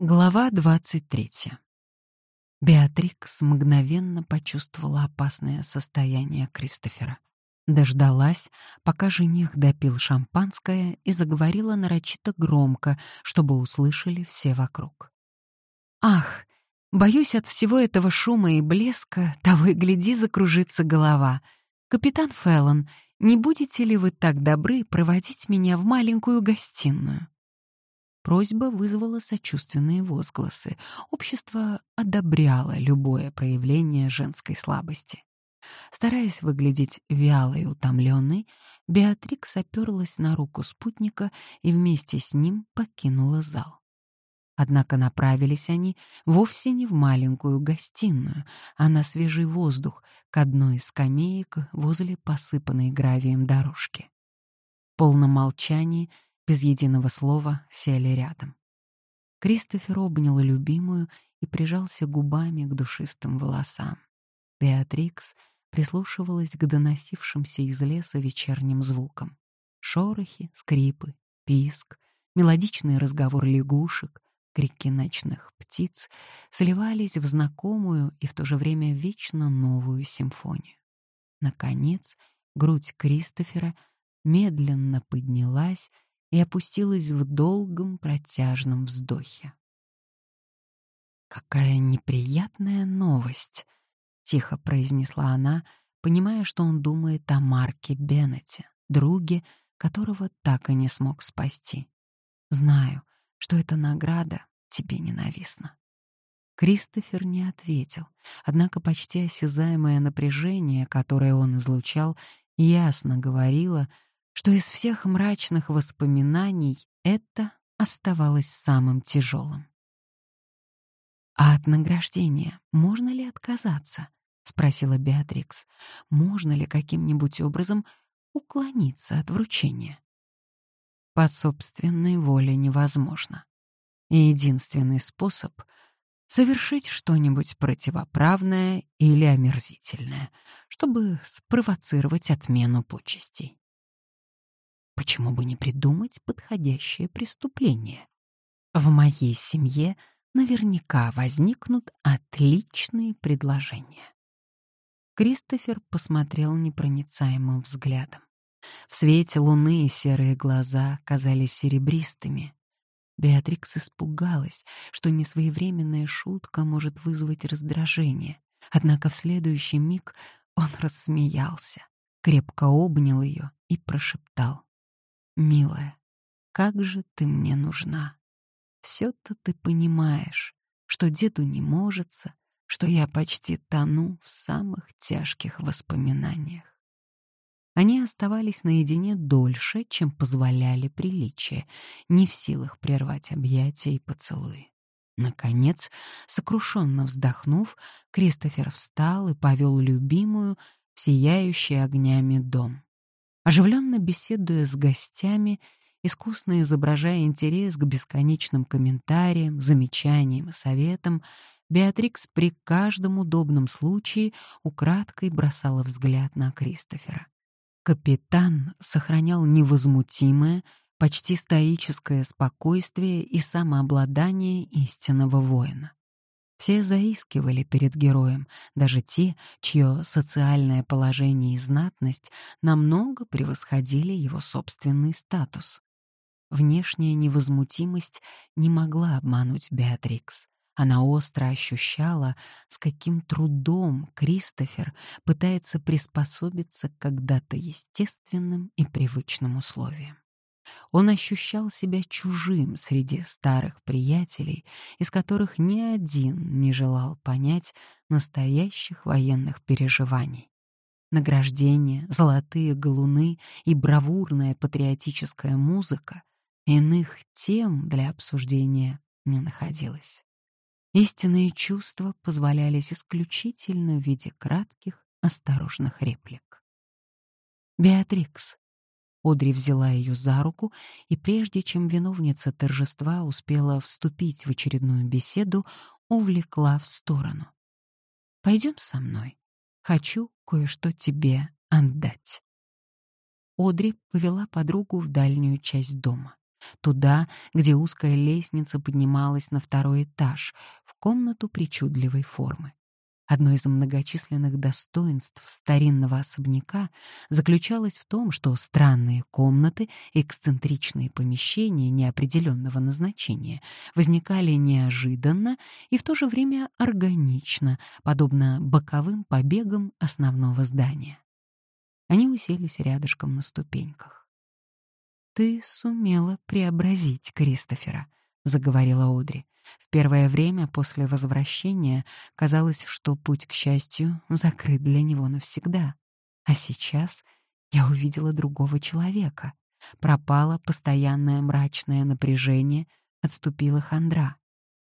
Глава 23. Беатрикс мгновенно почувствовала опасное состояние Кристофера. Дождалась, пока жених допил шампанское и заговорила нарочито громко, чтобы услышали все вокруг. «Ах, боюсь, от всего этого шума и блеска того и гляди закружится голова. Капитан Феллон, не будете ли вы так добры проводить меня в маленькую гостиную?» Просьба вызвала сочувственные возгласы. Общество одобряло любое проявление женской слабости. Стараясь выглядеть вялой и утомленной, Беатрикс оперлась на руку спутника и вместе с ним покинула зал. Однако направились они вовсе не в маленькую гостиную, а на свежий воздух к одной из скамеек возле посыпанной гравием дорожки. В полном молчании — без единого слова сели рядом. Кристофер обнял любимую и прижался губами к душистым волосам. Беатрикс прислушивалась к доносившимся из леса вечерним звукам. Шорохи, скрипы, писк, мелодичный разговор лягушек, крики ночных птиц сливались в знакомую и в то же время вечно новую симфонию. Наконец, грудь Кристофера медленно поднялась и опустилась в долгом протяжном вздохе. «Какая неприятная новость!» — тихо произнесла она, понимая, что он думает о Марке Беннете, друге, которого так и не смог спасти. «Знаю, что эта награда тебе ненавистна». Кристофер не ответил, однако почти осязаемое напряжение, которое он излучал, ясно говорило — что из всех мрачных воспоминаний это оставалось самым тяжелым. «А от награждения можно ли отказаться?» — спросила Беатрикс. «Можно ли каким-нибудь образом уклониться от вручения?» По собственной воле невозможно. И единственный способ — совершить что-нибудь противоправное или омерзительное, чтобы спровоцировать отмену почестей. Почему бы не придумать подходящее преступление? В моей семье наверняка возникнут отличные предложения. Кристофер посмотрел непроницаемым взглядом. В свете луны серые глаза казались серебристыми. Беатрикс испугалась, что несвоевременная шутка может вызвать раздражение. Однако в следующий миг он рассмеялся, крепко обнял ее и прошептал. Милая, как же ты мне нужна. Все-то ты понимаешь, что деду не можется, что я почти тону в самых тяжких воспоминаниях. Они оставались наедине дольше, чем позволяли приличия, не в силах прервать объятия и поцелуи. Наконец, сокрушенно вздохнув, Кристофер встал и повел любимую в сияющий огнями дом. Оживленно беседуя с гостями, искусно изображая интерес к бесконечным комментариям, замечаниям и советам, Беатрикс при каждом удобном случае украдкой бросала взгляд на Кристофера. Капитан сохранял невозмутимое, почти стоическое спокойствие и самообладание истинного воина. Все заискивали перед героем, даже те, чье социальное положение и знатность намного превосходили его собственный статус. Внешняя невозмутимость не могла обмануть Беатрикс. Она остро ощущала, с каким трудом Кристофер пытается приспособиться к когда-то естественным и привычным условиям. Он ощущал себя чужим среди старых приятелей, из которых ни один не желал понять настоящих военных переживаний. Награждение, золотые галуны и бравурная патриотическая музыка иных тем для обсуждения не находилось. Истинные чувства позволялись исключительно в виде кратких, осторожных реплик. «Беатрикс, Одри взяла ее за руку, и прежде чем виновница торжества успела вступить в очередную беседу, увлекла в сторону. «Пойдем со мной. Хочу кое-что тебе отдать». Одри повела подругу в дальнюю часть дома. туда, где узкая лестница поднималась на второй этаж, в комнату причудливой формы. Одно из многочисленных достоинств старинного особняка заключалось в том, что странные комнаты, эксцентричные помещения неопределенного назначения возникали неожиданно и в то же время органично, подобно боковым побегам основного здания. Они уселись рядышком на ступеньках. «Ты сумела преобразить Кристофера», — заговорила Одри. В первое время после возвращения казалось, что путь к счастью закрыт для него навсегда. А сейчас я увидела другого человека. Пропало постоянное мрачное напряжение, отступила хандра.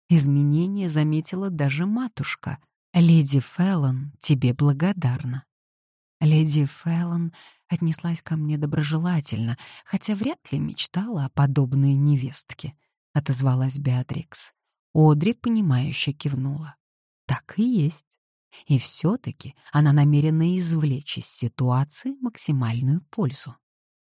Изменения заметила даже матушка. «Леди Феллон тебе благодарна». Леди Феллон отнеслась ко мне доброжелательно, хотя вряд ли мечтала о подобной невестке, — отозвалась Беатрикс. Одри, понимающе кивнула. Так и есть. И все-таки она намерена извлечь из ситуации максимальную пользу.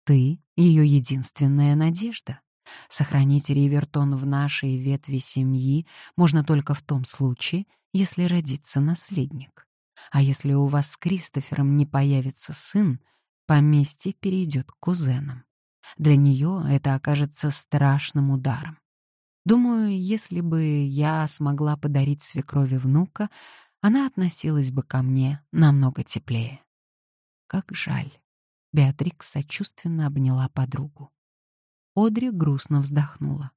Ты — ее единственная надежда. Сохранить Ривертон в нашей ветви семьи можно только в том случае, если родится наследник. А если у вас с Кристофером не появится сын, поместье перейдет к кузенам. Для нее это окажется страшным ударом. Думаю, если бы я смогла подарить свекрови внука, она относилась бы ко мне намного теплее. Как жаль. Беатрикс сочувственно обняла подругу. Одри грустно вздохнула.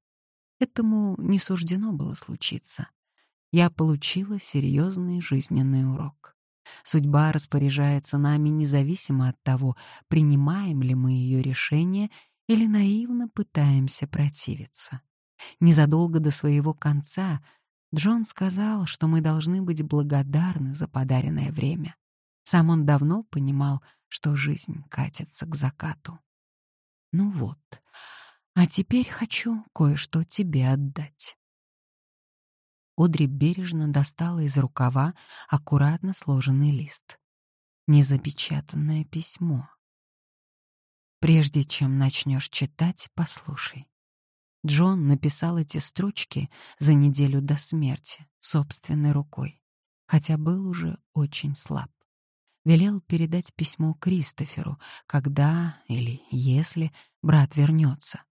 Этому не суждено было случиться. Я получила серьезный жизненный урок. Судьба распоряжается нами независимо от того, принимаем ли мы ее решение или наивно пытаемся противиться. Незадолго до своего конца Джон сказал, что мы должны быть благодарны за подаренное время. Сам он давно понимал, что жизнь катится к закату. Ну вот, а теперь хочу кое-что тебе отдать. Одри бережно достала из рукава аккуратно сложенный лист. Незапечатанное письмо. Прежде чем начнешь читать, послушай. Джон написал эти строчки за неделю до смерти собственной рукой, хотя был уже очень слаб. Велел передать письмо Кристоферу, когда или если брат вернется.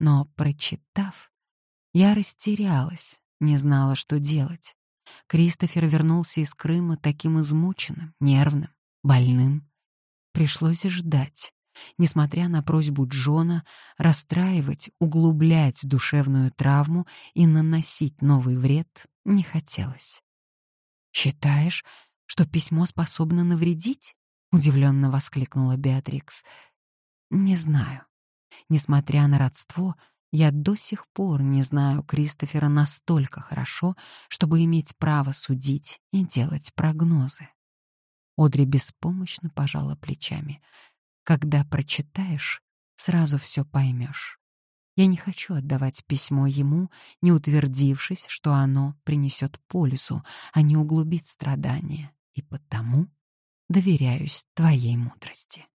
Но, прочитав, я растерялась, не знала, что делать. Кристофер вернулся из Крыма таким измученным, нервным, больным. Пришлось ждать. Несмотря на просьбу Джона расстраивать, углублять душевную травму и наносить новый вред не хотелось. «Считаешь, что письмо способно навредить?» — удивленно воскликнула Беатрикс. «Не знаю. Несмотря на родство, я до сих пор не знаю Кристофера настолько хорошо, чтобы иметь право судить и делать прогнозы». Одри беспомощно пожала плечами — когда прочитаешь, сразу все поймешь. Я не хочу отдавать письмо ему, не утвердившись, что оно принесет пользу, а не углубит страдания, и потому доверяюсь твоей мудрости.